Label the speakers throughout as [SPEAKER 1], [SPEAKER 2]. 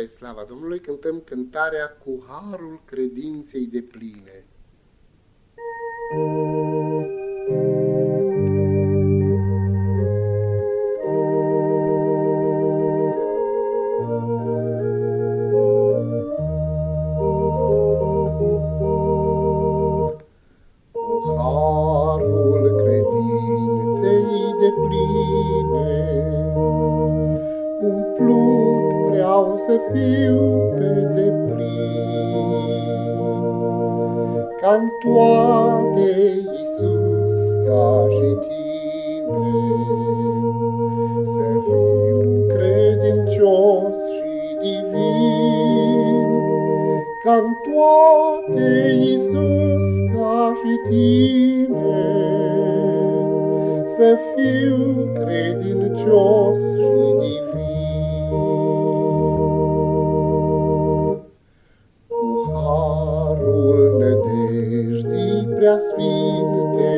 [SPEAKER 1] Spre slava Domnului cântăm cântarea cu harul credinței de pline.
[SPEAKER 2] Cu să fiu pe deplin. Ca-n toate, Iisus, ca și tine, să fiu credincios și divin. Ca-n toate, Iisus, ca și tine, să fiu credincios preasfinte,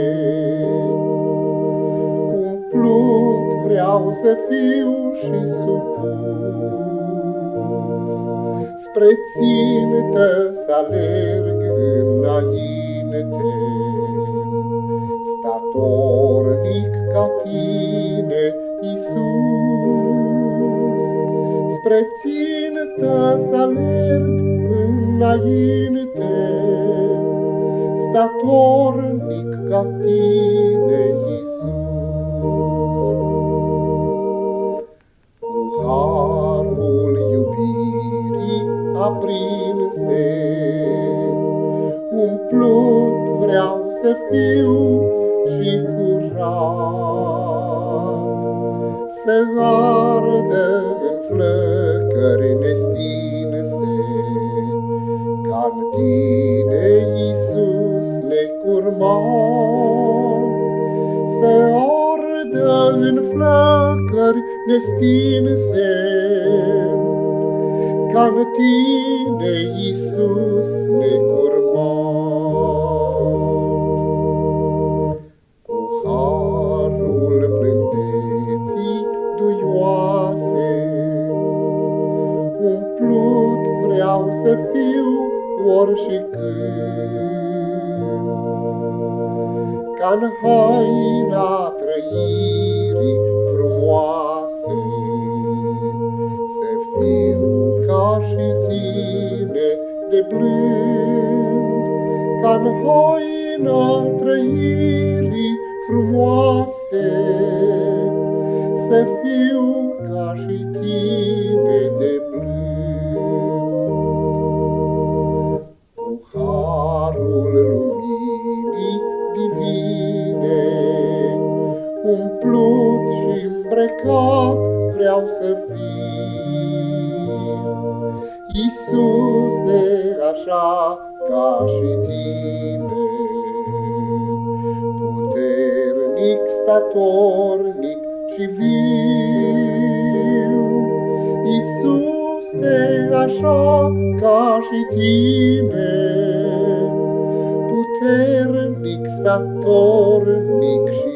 [SPEAKER 2] umplut vreau să fiu și supus, spre țintă să alerg înainte, statornic ca tine, Iisus, spre țintă să alerg înainte, statornic ca tine, Iisus. Cu harul iubirii aprinse, umplut vreau să fiu și curat, să ardă în flăcări nestinse, ca-n tine, Iisus, necurmat. Cu harul blândeții duioase, umplut vreau să fiu ori și când. Ca-n haina trăirii frumoase, să fiu ca și tine de blând, ca-n haina trăirii frumoase, să fiu ca și tine de blând. Îmbrăcat vreau să fiu. Iisuse, așa ca și tine, puternic, statornic și viu. Iisuse, așa ca și tine, puternic, statornic și